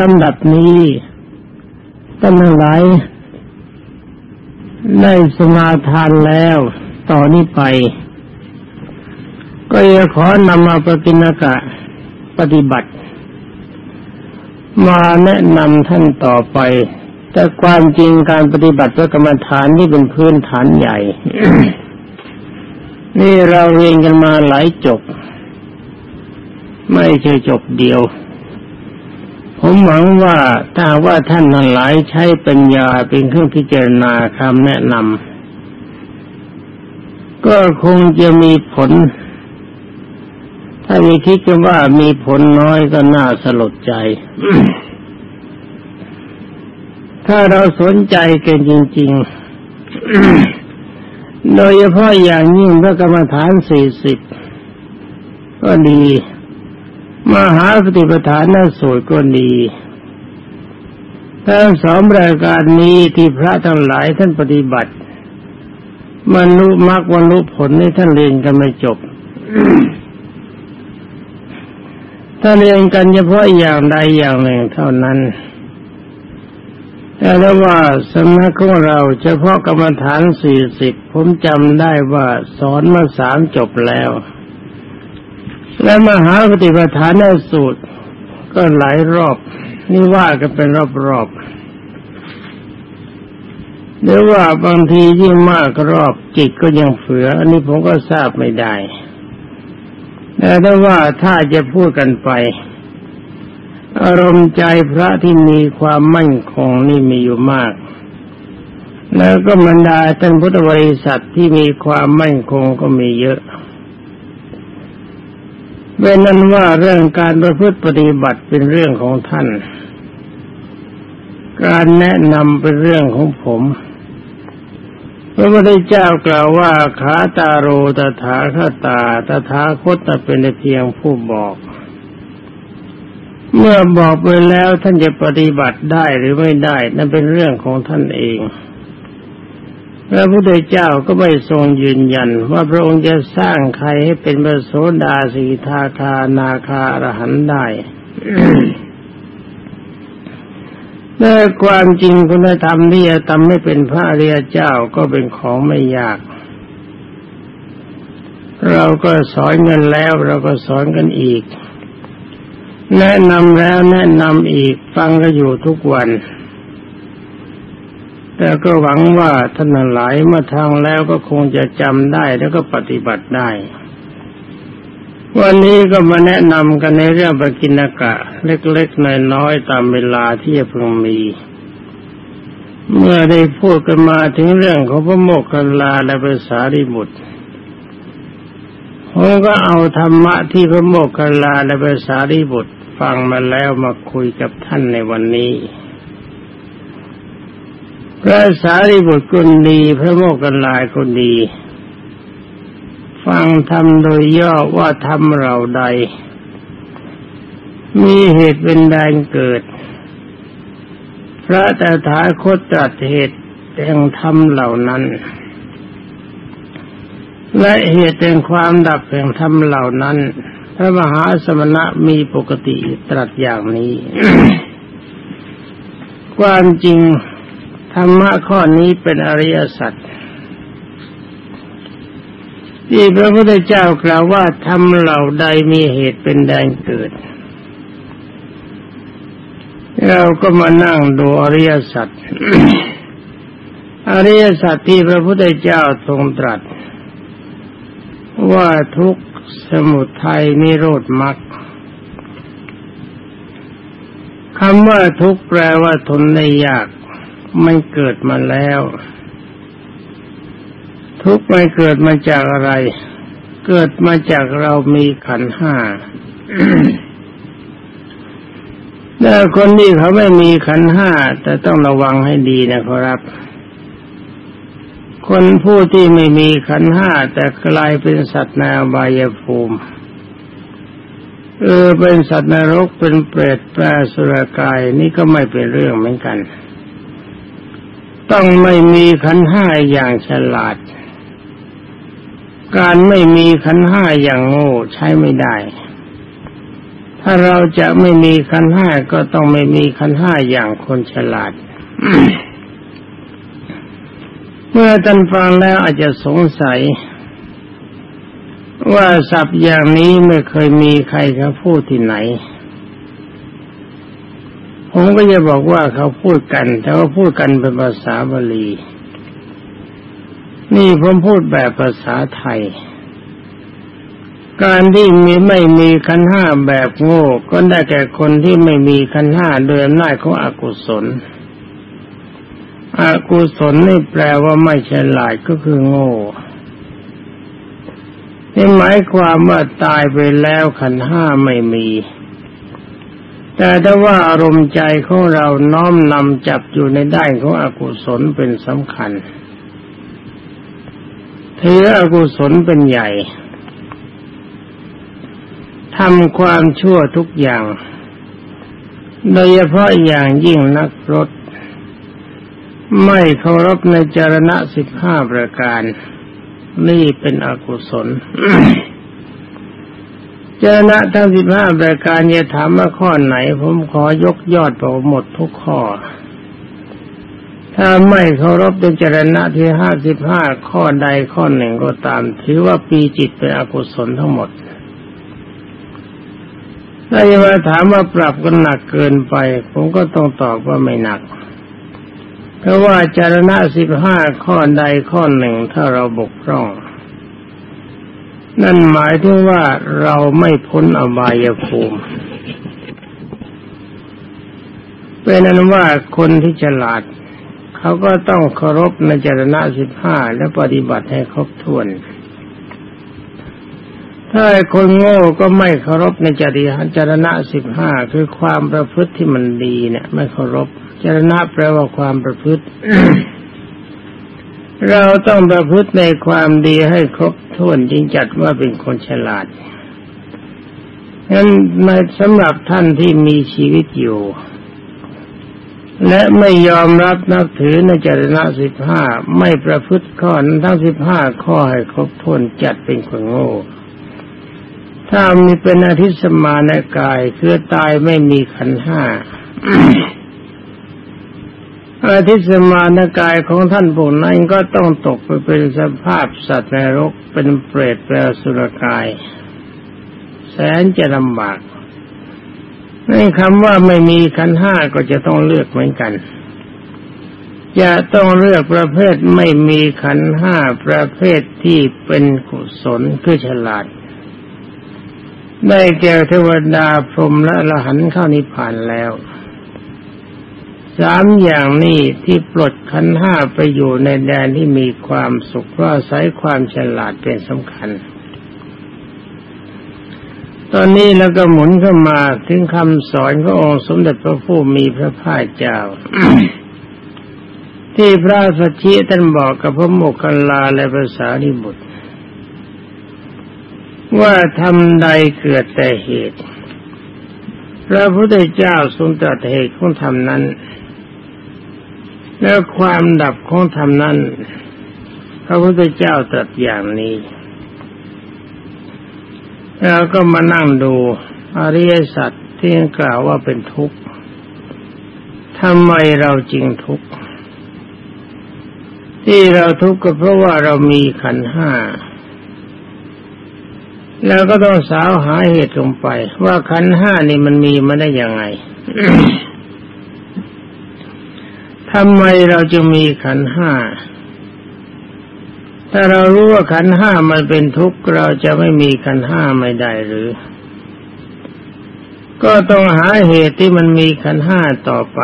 ลำดับนี้ท่านทั้งหลายได้สมาทานแล้วต่อนนี้ไป ก็จะขอนำมาปฏินกะปฏิบัติ มาแนะนำท่านต่อไป แต่ความจริงการปฏิบัติพระกรรมฐานนี่เป็นพื้นฐานใหญ่ นี่เราเรียนกันมาหลายจบ ไม่ใช่จบเดียว ผมหวังว่าถ้าว่าท่านทั้งหลายใช้ปัญญาเป็นเครื่องพิจารณาคำแนะนำก็คงจะมีผล ถ้ามีคิดกันว่ามีผลน้อยก็น่าสลดใจ ถ้าเราสนใจกันจริง ๆ โดยเฉพาะอย่างยิ่งพระกรรมฐานสี่สิบก็ดี มหาปฏิปทานสูตรก็ดีทั้งสองรายการนี้ที่พระทั้งหลายท่านปฏิบัติมนุมรรควันรุผลนี่ท่านเรียนกันไม่จบ ถ้าเรียนกันเฉพาะอย่างใดอย่างหนึ่งเท่านั้นแต่แล้วว่าสำนักของเราเฉพาะกรรมฐานสี่สิบผมจำได้ว่าสอนมาสามจบแล้ว และมหาปฏิปทานสูตร ก็หลายรอบ นี่ว่ากันเป็นรอบๆหรือว่าบางทียิ่งมากรอบจิตก็ยังเฝือ อันนี้ผมก็ทราบไม่ได้แต่ถ้าว่าถ้าจะพูดกันไป อารมณ์ใจพระที่มีความมั่นคงนี่มีอยู่มาก แล้วก็บรรดาท่านพุทธบริษัทที่มีความมั่นคงก็มีเยอะ เว้นนั้นว่าเรื่องการประพฤติปฏิบัติเป็นเรื่องของท่าน การแนะนำเป็นเรื่องของผมพระพุทธเจ้ากล่าวว่าขาตาโรตถาคตาตถาคตเป็นเพียงผู้บอก เมื่อบอกไปแล้วท่านจะปฏิบัติได้หรือไม่ได้ นั่นเป็นเรื่องของท่านเอง พระพุทธเจ้าก็ไม่ทรงยืนยัน ว่าพระองค์จะสร้างใครให้เป็นพระโสดาสีทาคานาคาอรหันได้แต่ความจริงคุณธรรมที่จะทำให้เป็นพระอริยเจ้าก็เป็นของไม่ยาก เราก็สอนกันแล้วเราก็สอนกันอีก แนะนำแล้วแนะนำอีกฟังก็อยู่ทุกวัน แต่ก็หวังว่าท่านหลายเมื่อทางแล้วก็คงจะจำได้แล้วก็ปฏิบัติได้ วันนี้ก็มาแนะนำกันในเรื่องปกินกะ เล็กๆน้อยๆตามเวลาที่จะพึงมี เมื่อได้พูดกันมาถึงเรื่องของพระโมกขลาและภาษาริบุตรผมก็เอาธรรมะที่พระโมกขลาและภาษาริบุตรฟังมาแล้วมาคุยกับท่านในวันนี้ พระสารีบุตรคนดีพระโมกขันลายคนดี ฟังธรรมโดยย่อว่าธรรมเราใด มีเหตุเป็นแดงเกิด พระตถาคตตรัสเหตุแห่งธรรมเหล่านั้น และเหตุแห่งความดับแห่งธรรมเหล่านั้น พระมหาสมณะมีปกติตรัสอย่างนี้ ความจริง ธรรมะข้อนี้เป็นอริยสัจที่พระพุทธเจ้ากล่าวว่าทำเหล่าใดมีเหตุเป็นแดงเกิด เราก็มานั่งดูอริยสัจอริยสัจที่พระพุทธเจ้าทรงตรัส ว่าทุกสมุทัยนิโรธมรรคคำว่าทุกแปลว่าทนได้ยาก ไมันเกิดมาแล้ว ทุกไม่เกิดมาจากอะไร เกิดมาจากเรามีขันห้าแต่คนที่เขาไม่มีขันห้าแต่ต้องระวังให้ดีนะครับ คนผู้ที่ไม่มีขันห้าแต่กลายเป็นสัตว์ในอบายภูมิ เออเป็นสัตว์นรกเป็นเปรตแปรสุรกายนี่ก็ไม่เป็นเรื่องเหมือนกัน ต้องไม่มีขันห้าอย่างฉลาด การไม่มีขันห้าอย่างโง่ใช้ไม่ได้ ถ้าเราจะไม่มีขันห้าก็ต้องไม่มีขันห้าอย่างคนฉลาด เมื่อท่านฟังแล้วอาจจะสงสัย ว่าศัพท์อย่างนี้ไม่เคยมีใครเขาพูดที่ไหน ผมก็จะบอกว่าเขาพูดกัน แต่ว่าพูดกันเป็นภาษาบาลี นี่ผมพูดแบบภาษาไทย การที่มีไม่มีขันห้าแบบโง่ก็ได้แก่คนที่ไม่มีขันห้าโดยอำนาจของอกุศล อกุศลนี่แปลว่าไม่ฉลาดก็คือโง่นี่หมายความว่าตายไปแล้วขันห้าไม่มี แต่ถ้าว่าอารมณ์ใจของเราน้อมนำจับอยู่ในด้านของอกุศลเป็นสำคัญถืออกุศลเป็นใหญ่ทำความชั่วทุกอย่าง โดยเฉพาะอย่างยิ่งนักรถ ไม่เคารพในจรณะสิบห้าประการ นี่เป็นอกุศล จรณะทั้งสิบห้าประการจะถามว่าข้อไหน ผมขอยกยอดไปหมดทุกข้อ ถ้าไม่เคารพในจรณะที่ห้าสิบห้าข้อใดข้อหนึ่งก็ตาม ถือว่าปีจิตเป็นอกุศลทั้งหมดถ้าจะมาถามว่าปรับกันหนักเกินไป ผมก็ต้องตอบว่าไม่หนัก เพราะว่าจารณะสิบห้าข้อใดข้อหนึ่งถ้าเราบกพร่อง นั่นหมายถึงว่าเราไม่พ้นอบายภูมิเป็นนั้นว่าคนที่ฉลาด เขาก็ต้องเคารพในจรณะสิบห้าและปฏิบัติให้ครบถ้วน ถ้าคนโง่ก็ไม่เคารพในจริยจรณะสิบห้าคือความประพฤติที่มันดีเนี่ย ไม่เคารพจรณะแปลว่าความประพฤติ เราต้องประพฤติในความดีให้ครบถ้วนจึงจัดว่าเป็นคนฉลาดงั้นในสำหรับท่านที่มีชีวิตอยู่ และไม่ยอมรับนับถือในจรณะสิบห้าไม่ประพฤติข้อนั้นทั้งสิบห้าข้อให้ครบถ้วนจัดเป็นคนโง่ ถ้ามีเป็นอธิตย์สมานกายคือตายไม่มีขันห้า อธิสมานกายของท่านพวกนั้นก็ต้องตกไปเป็นสภาพสัตว์ในรกเป็นเปรตแปลสุรกาย แสนจะลำบากในคำว่าไม่มีขันห้าก็จะต้องเลือกเหมือนกัน จะต้องเลือกประเภทไม่มีขันห้าประเภทที่เป็นกุศลคือฉลาด ได้แก่เทวดาพรหมและละหันเข้านิพพานแล้ว สามอย่างนี้ที่ปลดขันห้าไปอยู่ในแดนที่มีความสุขเพราะอาศัยความฉลาดเป็นสำคัญ ตอนนี้แล้วก็หมุนเข้ามาถึงคำสอนขององค์สมเด็จพระผู้มีพระภาคเจ้า ที่พระสัชชีท่านบอกกับพระโมคคัลลาและภาษานิบุตร ว่าทำใดเกิดแต่เหตุพระพุทธเจ้าทรงตรัสเหตุของธรรมนั้น แล้วความดับของธรรมนั้นพระพุทธเจ้าตรัสอย่างนี้แล้วก็มานั่งดูอริยสัจที่กล่าวว่าเป็นทุกข์ทำไมเราจริงทุกข์ที่เราทุกข์ก็เพราะว่าเรามีขันห้าแล้วก็ต้องสาวหาเหตุลงไป ว่าขันห้านี่มันมีมาได้ยังไง ทำไมเราจะมีขันห้า ถ้าเรารู้ว่าขันห้ามันเป็นทุกข์เราจะไม่มีขันห้าไม่ได้หรือ ก็ต้องหาเหตุที่มันมีขันห้าต่อไป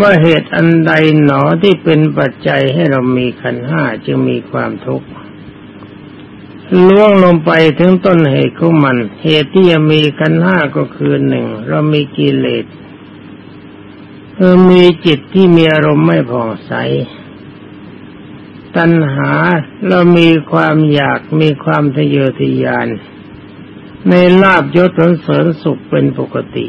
ว่าเหตุอันใดหนอที่เป็นปัจจัยให้เรามีขันห้าจึงมีความทุกข์ล่วงลงไปถึงต้นเหตุของมัน เหตุที่จะมีขันห้าก็คือหนึ่งเรามีกิเลส คือมีจิตที่มีอารมณ์ไม่ผ่องใส ตัณหาเรามีความอยากมีความทะเยอทะยาน ในลาบยศสริญสุขเป็นปกติ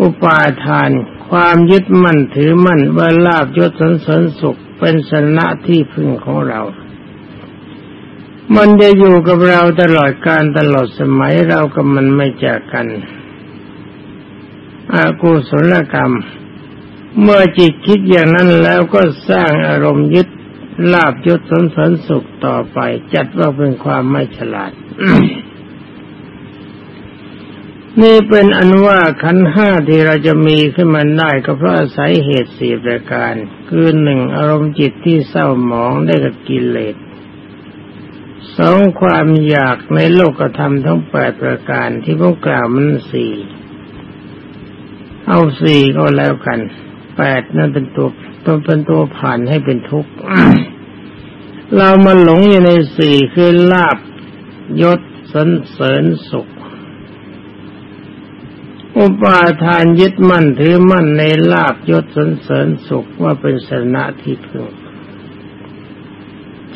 อุปาทาน ความยึดมั่นถือมั่นว่าลาบยศสริญสุขเป็นสนะที่พึ่งของเรา มันจะอยู่กับเราตลอดการตลอดสมัยเรากับมันไม่จากกัน อากุศลกรรม เมื่อจิตคิดอย่างนั้นแล้วก็สร้างอารมณ์ยึดลาบยศสนสนสุขต่อไป จัดว่าเป็นความไม่ฉลาด นี่เป็นอันว่าขันห้าที่เราจะมีขึ้นมาได้ก็เพราะอาศัยเหตุสี่ประการ คือหนึ่งอารมณ์จิตที่เศร้าหมองได้กับกิเลสสองความอยากในโลกธรรมทั้งแปดประการที่พวกกล่าวมันสี่ เอาสี่ก็แล้วกันแปดนั่นเป็นตัวตัวเป็นตัวผ่านให้เป็นทุกข์เรามาหลงอยู่ในสี่คือลาบยศสันเสริญสุข อุปาทานยึดมั่นถือมั่นในลาบยศสันเสริญสุขว่าเป็นสนะที่พึง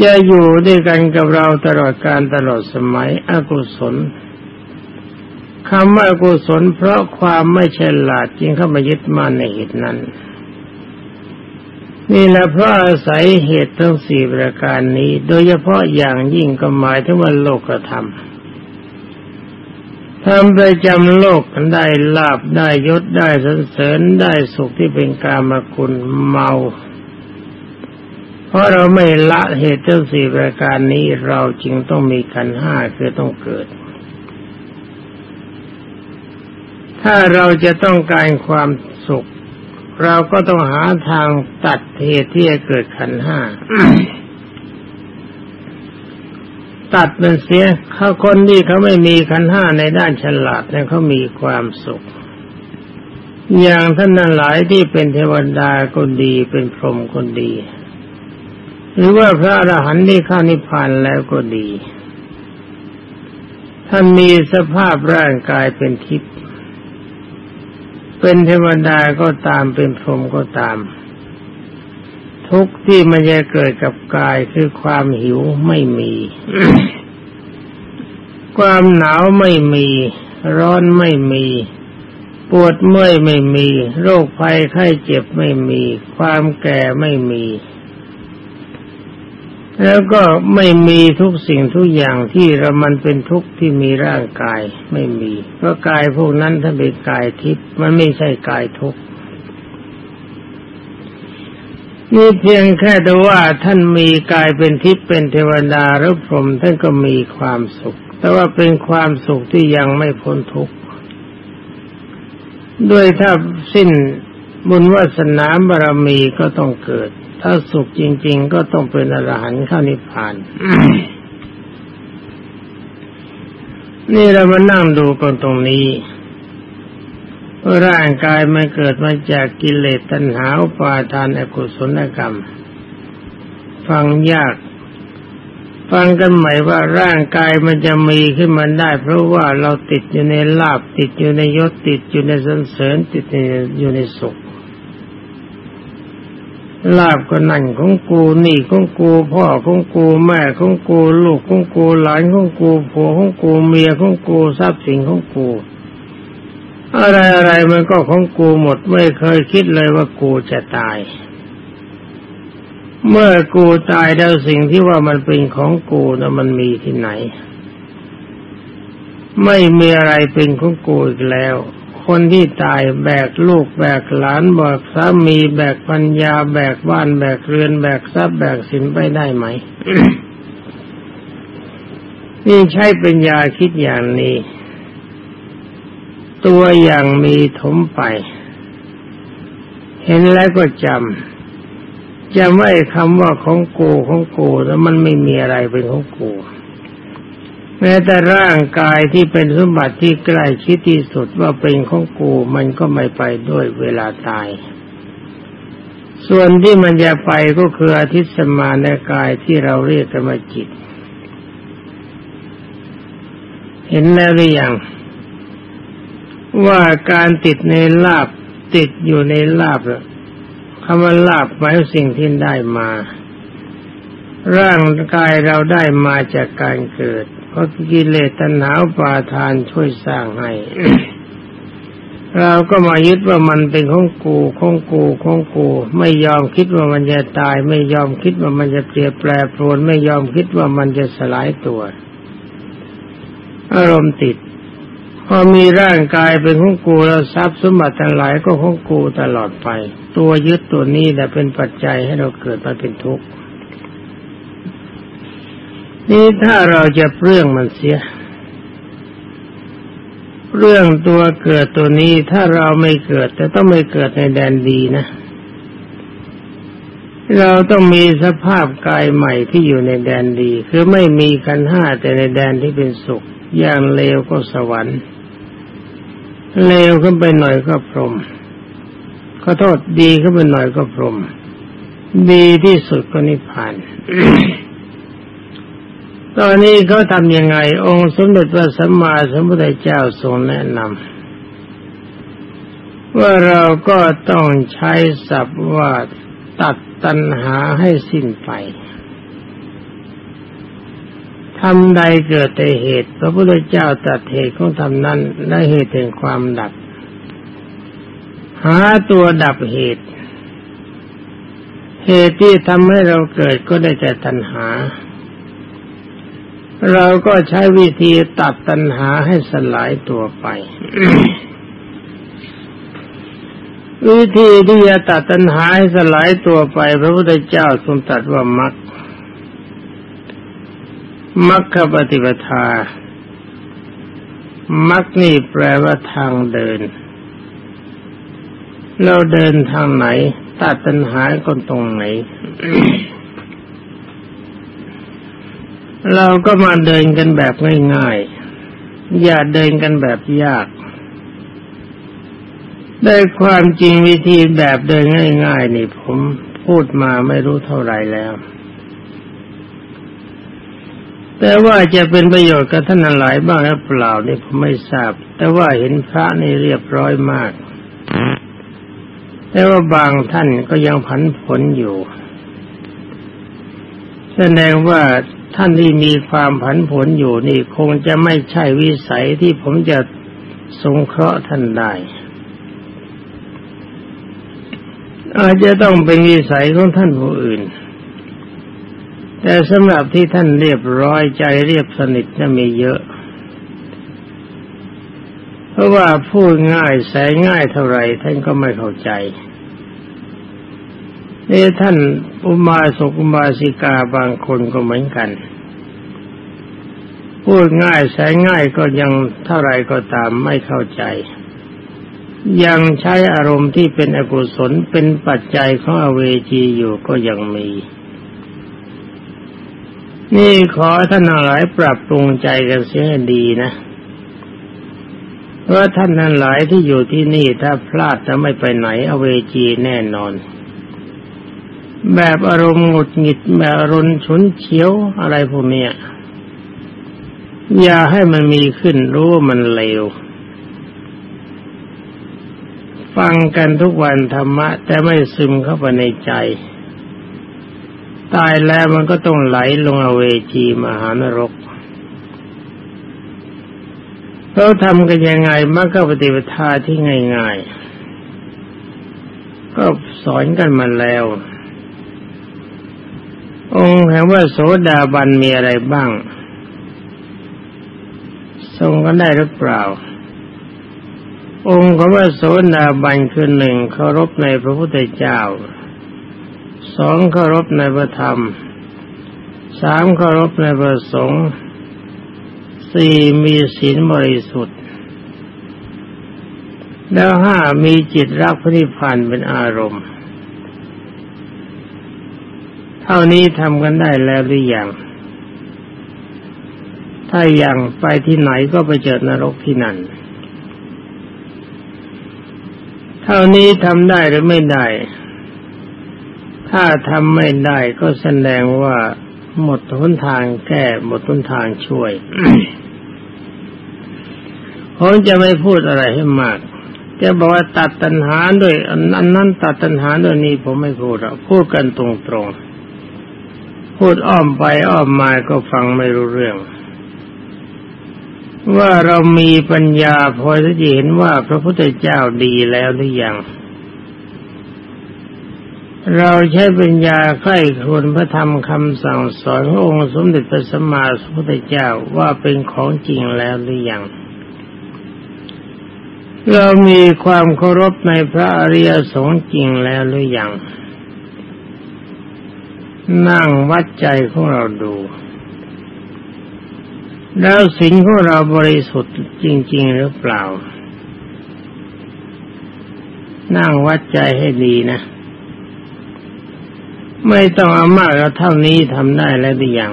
จะอยู่ด้วยกันกับเราตลอดการตลอดสมัยอกุศล คำว่ากุศลเพราะความไม่ฉลาดจึงเข้ามายึดมั่นในเหตุนั้น นี่แหละเพราะอาศัยเหตุทั้งสี่ประการนี้ โดยเฉพาะอย่างยิ่งก็หมายถึงว่าโลกธรรมทำประจำโลกได้ลาบได้ยศได้สรรเสริญได้สุขที่เป็นกามคุณเมา เพราะเราไม่ละเหตุทั้งสี่ประการนี้เราจึงต้องมีขันห้าคือต้องเกิด ถ้าเราจะต้องการความสุข เราก็ต้องหาทางตัดเหตุที่จะเกิดขันห้าตัดมันเสียเขาคนที่เขาไม่มีขันห้าในด้านฉลาดเนี่ยเขามีความสุข อย่างท่านนั้นหลายที่เป็นเทวดาก็ดีเป็นพรหมก็ดี หรือว่าพระอรหันต์ที่เข้านิพพานแล้วก็ดี ท่านมีสภาพร่างกายเป็นทิพย์ เป็นเทวดาก็ตามเป็นพรหมก็ตาม ทุกที่มันจะเกิดกับกายคือความหิวไม่มี ความหนาวไม่มี ร้อนไม่มี ปวดเมื่อยไม่มี โรคภัยไข้เจ็บไม่มี ความแก่ไม่มี แล้วก็ไม่มีทุกสิ่งทุกอย่างที่เรามันเป็นทุกข์ที่มีร่างกายไม่มีเพราะกายพวกนั้นถ้าเป็นกายทิพย์มันไม่ใช่กายทุกข์นี่เพียงแค่แต่ว่าท่านมีกายเป็นทิพย์เป็นเทวดาหรือพรหมท่านก็มีความสุข แต่ว่าเป็นความสุขที่ยังไม่พ้นทุกข์ด้วยถ้าสิ้นบุญวาสนาบารมีก็ต้องเกิด ถ้าสุขจริง ๆ ก็ต้องเป็นอรหันต์ข้านิพพานนี่เรามานั่งดูกันตรงนี้ร่างกายมันเกิดมาจากกิเลสตัณหาปาทานอกุศลกรรม ฟังยาก ฟังกันใหม่ว่าร่างกายมันจะมีขึ้นมาได้ เพราะว่าเราติดอยู่ในลาบติดอยู่ในยศติดอยู่ในสันเสริญติดอยู่ในสุข ลาบก็นั่นของกูนี่ของกู พ่อของกูแม่ของกูลูกของกูหลานของกูผัวของกูเมียของกูทรัพย์สินของกู อะไรอะไรมันก็ของกูหมดไม่เคยคิดเลยว่ากูจะตาย เมื่อกูตายแล้วสิ่งที่ว่ามันเป็นของกูนะมันมีที่ไหน ไม่มีอะไรเป็นของกูอีกแล้ว คนที่ตายแบกลูกแบกหลานแบกสามีแบกปัญญา แบกบ้านแบกเรือนแบกทรัพย์แบกสินไปได้ไหม นี่ใช่ปัญญาคิดอย่างนี้ ตัวอย่างมีถมไป เห็นแล้วก็จำจำไว้คำว่าของกูของกูแล้วมันไม่มีอะไรเป็นของกู แม้แต่ร่างกายที่เป็นสมบัติที่ใกล้ชิดที่สุดว่าเป็นของกูมันก็ไม่ไปด้วยเวลาตาย ส่วนที่มันจะไปก็คืออาทิตย์สมาในกายที่เราเรียกกันว่าจิต เห็นแล้วหรือยังว่าการติดในลาบติดอยู่ในลาบคำว่าลาบหมายสิ่งที่ได้มา ร่างกายเราได้มาจากการเกิด เพราะกิเลสตัณหาปาทานช่วยสร้างให้ เราก็มายึดว่ามันเป็นของกูของกูของกู ไม่ยอมคิดว่ามันจะตาย ไม่ยอมคิดว่ามันจะเปลี่ยนแปลปรวน ไม่ยอมคิดว่ามันจะสลายตัว อารมณ์ติดพอมีร่างกายเป็นของกูแล้วทรัพย์สมบัติทั้งหลายก็ของกูตลอดไป ตัวยึดตัวนี้แหละเป็นปัจจัยให้เราเกิดมาเป็นทุกข์ นี่ถ้าเราจะเปลื้องมันเสีย เรื่องตัวเกิดตัวนี้ถ้าเราไม่เกิด แต่ต้องไม่เกิดในแดนดีนะ เราต้องมีสภาพกายใหม่ที่อยู่ในแดนดี คือไม่มีกันห้าแต่ในแดนที่เป็นสุข อย่างเลวก็สวรรค์ เลวขึ้นไปหน่อยก็พรหมขอโทษดีขึ้นไปหน่อยก็พรหมดีที่สุดก็นิพพาน ตอนนี้เขาทำยังไง องค์สมเด็จพระสัมมาสัมพุทธเจ้าทรงแนะนำว่าเราก็ต้องใช้ศัพท์ว่าตัดตัณหาให้สิ้นไปทำใดเกิดแต่เหตุ พระพุทธเจ้าตัดเหตุของทำนั้นและเหตุแห่งความดับ หาตัวดับเหตุ เหตุที่ทำให้เราเกิดก็ได้แต่ตัณหา เราก็ใช้วิธีตัดตัณหาให้สลายตัวไป วิธีที่จะตัดตัณหาให้สลายตัวไป พระพุทธเจ้าทรงตรัสว่ามักมัคคปฏิปทา มักนี่แปลว่าทางเดิน เราเดินทางไหน ตัดตัณหาคนตรงไหน เราก็มาเดินกันแบบง่ายๆ อย่าเดินกันแบบยากได้ความจริงวิธีแบบเดินง่าย ๆ นี่ผมพูดมาไม่รู้เท่าไรแล้ว แต่ว่าจะเป็นประโยชน์กับท่านหลายบ้างหรือเปล่านี่ผมไม่ทราบ แต่ว่าเห็นพระนี่เรียบร้อยมาก แต่ว่าบางท่านก็ยังผันผลอยู่ แสดงว่า ท่านที่มีความผันผวนอยู่นี่คงจะไม่ใช่วิสัยที่ผมจะสงเคราะห์ท่านได้ อาจจะต้องเป็นวิสัยของท่านผู้อื่น แต่สำหรับที่ท่านเรียบร้อยใจเรียบสนิทจะมีเยอะ เพราะว่าพูดง่ายแสง่ายเท่าไรท่านก็ไม่เข้าใจ นี่ท่านอุมาสกุมาสิกาบางคนก็เหมือนกัน พูดง่ายแสนง่ายก็ยังเท่าไรก็ตามไม่เข้าใจ ยังใช้อารมณ์ที่เป็นอกุศลเป็นปัจจัยของอเวจีอยู่ก็ยังมี นี่ขอท่านหลายปรับปรุงใจกันเสียดีนะเพราะท่านทั้งหลายที่อยู่ที่นี่ถ้าพลาดจะไม่ไปไหนอเวจีแน่นอน แบบอารมณ์หงุดหงิดแบบอารมณ์ฉุนเฉียวอะไรพวกนี้อย่าให้มันมีขึ้นรู้ว่ามันเลวฟังกันทุกวันธรรมะ แต่ไม่ซึมเข้าไปในใจ ตายแล้วมันก็ต้องไหลลงอเวจีมหานรกเราทำกันยังไงมักก็ปฏิปทาที่ง่าย ๆ ก็สอนกันมาแล้ว องค์แห่งว่าโสดาบันมีอะไรบ้าง ทรงกันได้หรือเปล่า องค์ของว่าโสดาบันคือหนึ่งเคารพในพระพุทธเจ้าสองเคารพในพระธรรมสามเคารพในพระสงฆ์สี่มีศีลบริสุทธิ์ แล้วห้ามีจิตรักพระนิพพานเป็นอารมณ์ เท่านี้ทำกันได้แล้วหรือยังถ้ายังไปที่ไหนก็ไปเจอนรกที่นั่น เท่านี้ทำได้หรือไม่ได้ ถ้าทำไม่ได้ก็แสดงว่าหมดทุนทางแก้หมดทุนทางช่วยผมจะไม่พูดอะไรให้มากจะบอกว่าตัดตัณหาด้วยอันนั้นตัดตัณหาด้วยนี้ผมไม่พูดหรอกพูดกันตรงๆ พูดอ้อมไปอ้อมมาก็ฟังไม่รู้เรื่อง ว่าเรามีปัญญาพอจะเห็นว่าพระพุทธเจ้าดีแล้วหรือยัง เราใช้ปัญญาใกล้ควรพระธรรมคำสั่งสอนขององค์สมเด็จพระสัมมาสัมพุทธเจ้าว่าเป็นของจริงแล้วหรือยังเรามีความเคารพในพระอริยสงฆ์จริงแล้วหรือยัง นั่งวัดใจของเราดู แล้วสิ่งของเราบริสุทธิ์จริง ๆ หรือเปล่า นั่งวัดใจให้ดีนะ ไม่ต้องอามากเราเท่านี้ทำได้แล้วหรือยัง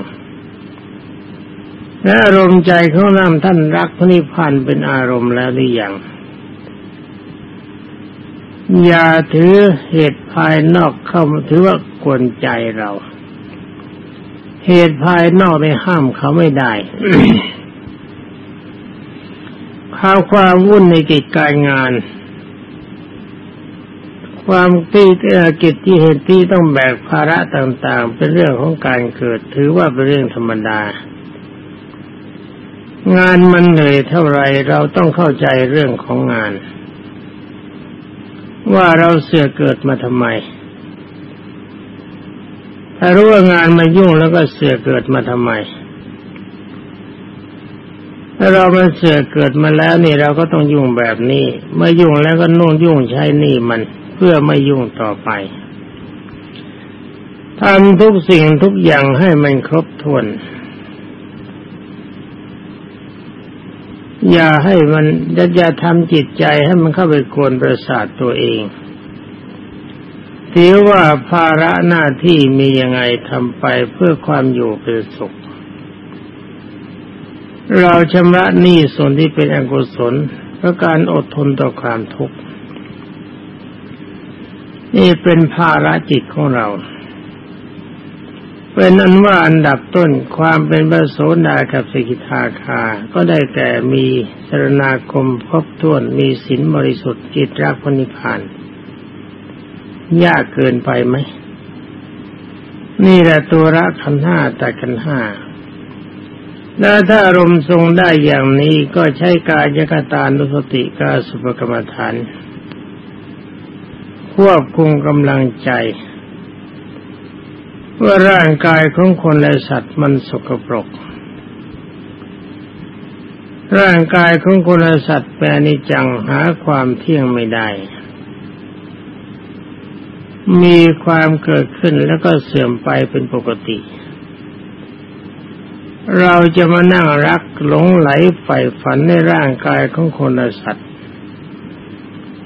และอารมณ์ใจของนำท่านรักพระนิพพานเป็นอารมณ์แล้วหรือยังอย่าถือเหตุภายนอกเข้ามาถือว่า กวนใจเรา เหตุภายนอกในห้ามเขาไม่ได้ข้าวความวุ่นในกิจการงาน ความตีกิจที่เหตุที่ต้องแบกภาระต่างๆ เป็นเรื่องของการเกิด ถือว่าเป็นเรื่องธรรมดา งานมันเหนื่อยเท่าไรเราต้องเข้าใจเรื่องของงาน ว่าเราเสือเกิดมาทำไม ถ้ารู้ว่างานมายุ่งแล้วก็เสือเกิดมาทำไม ถ้าเรามันเสือเกิดมาแล้วนี่เราก็ต้องยุ่งแบบนี้เมื่อยุ่งแล้วก็นุ่งยุ่งใช้นี่มันเพื่อไม่ยุ่งต่อไปทำทุกสิ่งทุกอย่างให้มันครบถ้วน อย่าให้มันอย่าทำจิตใจให้มันเข้าไปกวนประสาทตัวเอง ถือว่าภาระหน้าที่มียังไงทำไปเพื่อความอยู่เป็นสุข เราชำระหนี้ส่วนที่เป็นอกุศลเพราะการอดทนต่อความทุกข์ นี่เป็นภาระจิตของเรา เป็นนั้นว่าอันดับต้นความเป็นพระโสดากับสกิทาคา ก็ได้แก่มีสรนาคมครบถ้วนมีศีลบริสุทธิ์จิตรักพนิพพาน ยากเกินไปไหม นี่แหละตัวละขันห้าแต่ขันห้าแล้วถ้าอารมณ์ทรงได้อย่างนี้ก็ใช้กายกตานุสติกาสุภกรรมฐาน ควบคุมกำลังใจ ว่าร่างกายของคนและสัตว์มันสกปรก ร่างกายของคนและสัตว์แปรนิจังหาความเที่ยงไม่ได้ มีความเกิดขึ้นแล้วก็เสื่อมไปเป็นปกติ เราจะมานั่งรักหลงไหลใฝ่ฝันในร่างกายของคนสัตว์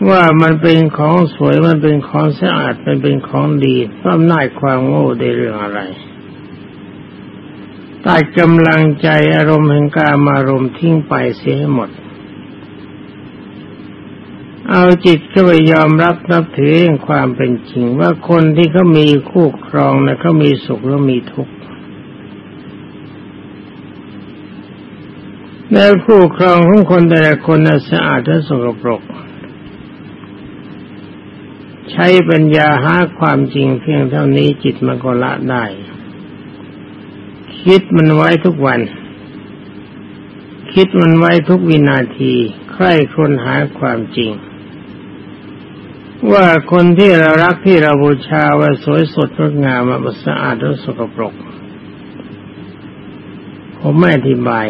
ว่ามันเป็นของสวยมันเป็นของสะอาดมันเป็นของดีเพราะอำนาจความโง่ได้เรื่องอะไรตัดกำลังใจอารมณ์แห่งการมารมทิ้งไปเสียให้หมด เอาจิตก็ไปยอมรับนับถือความเป็นจริงว่าคนที่เขามีคู่ครองนะเขามีสุขแล้วมีทุกข์แล้วคู่ครองของคนแต่ละคนน่ะสะอาดและสกปรก ใช้ปัญญาหาความจริงเพียงเท่านี้จิตมันก็ละได้ คิดมันไว้ทุกวัน คิดมันไว้ทุกวินาที ใคร่คนหาความจริง ว่าคนที่เรารักที่เราบูชาว่าสวยสดงดงามมันสะอาดและสกปรก ผมไม่อธิบาย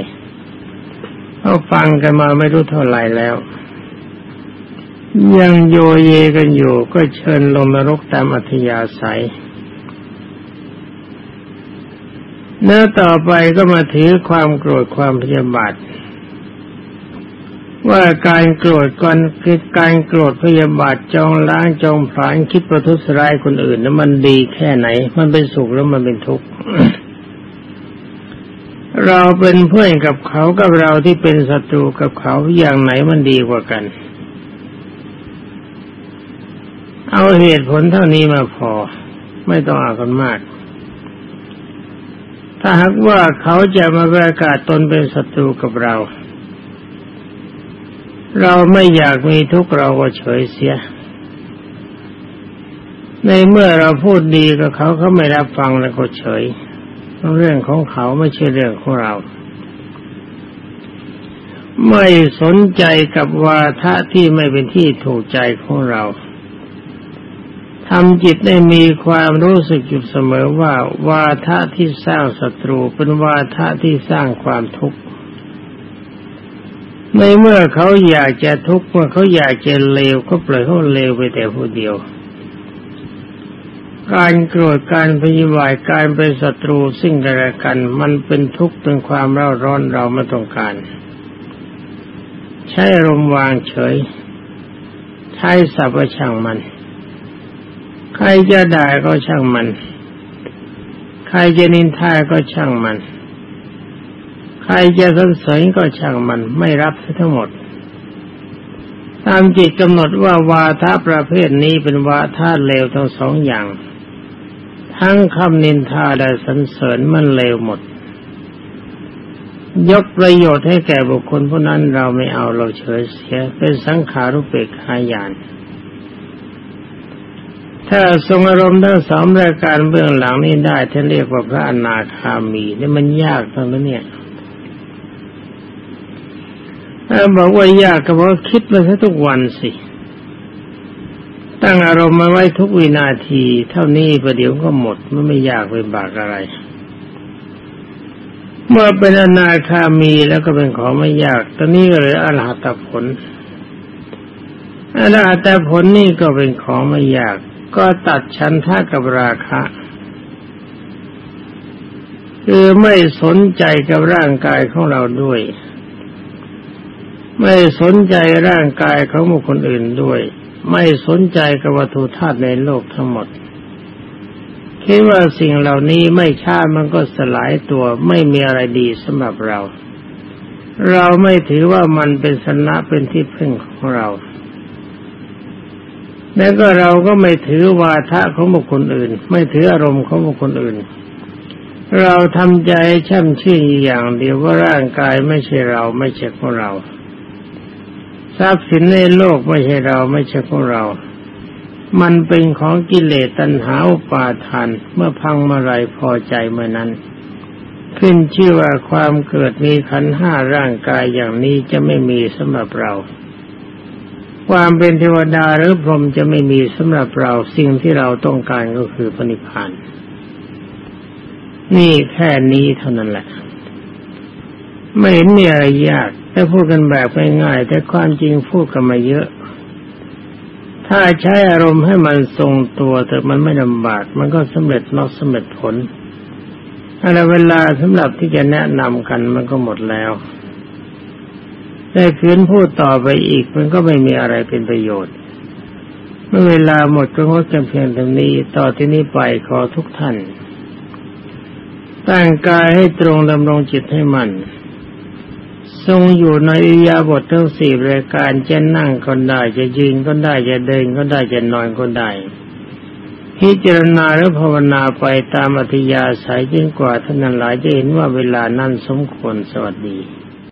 เขาฟังกันมาไม่รู้เท่าไหร่แล้ว ยังโยเยกันอยู่ก็เชิญลงนรกตามอัธยาศัยเนื้อต่อไปก็มาถือความโกรธความพยาบาท ว่าการโกรธก่อนคือการโกรธพยาบาทจองล้างจองผลาญคิดประทุษร้ายคนอื่นนั้นมันดีแค่ไหน มันเป็นสุขแล้วมันเป็นทุกข์เราเป็นเพื่อนกับเขากับเราที่เป็นศัตรูกับเขาอย่างไหนมันดีกว่ากัน เอาเหตุผลเท่านี้มาพอ ไม่ต้องอากันมาก ถ้าหากว่าเขาจะมาประกาศตนเป็นศัตรูกับเรา เราไม่อยากมีทุกข์เราก็เฉยเสีย ในเมื่อเราพูดดีกับเขาเขาไม่รับฟังแล้วก็เฉย เรื่องของเขาไม่ใช่เรื่องของเรา ไม่สนใจกับวาทะที่ไม่เป็นที่ถูกใจของเราทำจิตได้มีความรู้สึกอยู่เสมอว่า วาทะที่สร้างศัตรูเป็นวาทะที่สร้างความทุกข์ ในเมื่อเขาอยากจะทุกข์เมื่อเขาอยากจะเลวก็ปล่อยเขาเลวไปแต่ผู้เดียว การโกรธการพยาบาทการเป็นศัตรูซึ่งกันและกัน มันเป็นทุกข์เป็นความเร่าร้อนเราไม่ต้องการ ใช้ลมวางเฉย ใช้สัพช่างมัน ใครจะด่าก็ช่างมัน ใครจะนินทาก็ช่างมัน ใครจะสรรเสริญก็ช่างมันไม่รับทั้งหมด ตามจิตกำหนดว่าวาทะประเภทนี้เป็นวาทะเลวทั้งสองอย่าง ทั้งคำนินทาและสรรเสริญมันเลวหมด ยกประโยชน์ให้แก่บุคคลผู้นั้นเราไม่เอาเราเฉยเสียเป็นสังขารุเปกขายานถ้าทรงอารมณ์ทั้งสองรายการเบื้องหลังนี้ได้ท่านเรียกว่าพระอนาคามีนี่มันยากตรงนั้นเนี่ย บอกว่ายากก็เพราะคิดมาซะทุกวันสิ ตั้งอารมณ์มาไว้ทุกวินาที เท่านี้ประเดี๋ยวก็หมดมันไม่ยากเป็นบากอะไร เมื่อเป็นอนาคามีแล้วก็เป็นของไม่ยาก ตอนนี้เลยอรหัตผลอรหัตผลนี่ก็เป็นของไม่ยาก ก็ตัดชั้นท่ากับราคะคือไม่สนใจกับร่างกายของเราด้วย ไม่สนใจร่างกายของบุคคลอื่นด้วย ไม่สนใจกับวัตถุธาตุในโลกทั้งหมดคิดว่าสิ่งเหล่านี้ไม่ช้ามันก็สลายตัวไม่มีอะไรดีสำหรับเรา เราไม่ถือว่ามันเป็นสนะเป็นที่พึ่งของเราแล้วก็เราก็ไม่ถือวาทะของบุคคลอื่น ไม่ถืออารมณ์ของบุคคลอื่น เราทำใจช่ำชื่นอย่างเดียวว่าร่างกายไม่ใช่เราไม่ใช่ของเรา ทรัพย์สินในโลกไม่ใช่เราไม่ใช่ของเรา มันเป็นของกิเลสตัณหาอุปาทาน เมื่อพังเมื่อไรพอใจเมื่อนั้น ขึ้นชื่อว่าความเกิดมีขันห้าร่างกายอย่างนี้จะไม่มีสำหรับเรา ความเป็นเทวดาหรือพรหมจะไม่มีสำหรับเราสิ่งที่เราต้องการก็คือปณิพานนี่แค่นี้เท่านั้นแหละ ไม่เห็นมีอะไรยากถ้าพูดกันแบบง่ายๆแต่ความจริงพูดกันมาเยอะ ถ้าใช้อารมณ์ให้มันทรงตัวแต่มันไม่ลำบาก มันก็สำเร็จนอกสำเร็จผลอะไรเวลาสำหรับที่จะแนะนำกันมันก็หมดแล้วแต่คืนพูดต่อไปอีก มันก็ไม่มีอะไรเป็นประโยชน์ เมื่อเวลาหมดก็งดกันเพียงเท่านี้ต่อที่นี้ไปขอทุกท่านตั้งกายให้ตรงดำรงจิตให้มัน่น ทรงอยู่ในอิยาบททั้งสี่รายการจะนั่งก็ได้จะยืนก็ได้จะเดินก็ได้จะนอนก็ได้พิจารณาและภาวนาไปตามอัธยาศัยยิ่งกว่าท่านนั้นหลายจะเห็นว่าเวลานั้นสมควรสวัสดี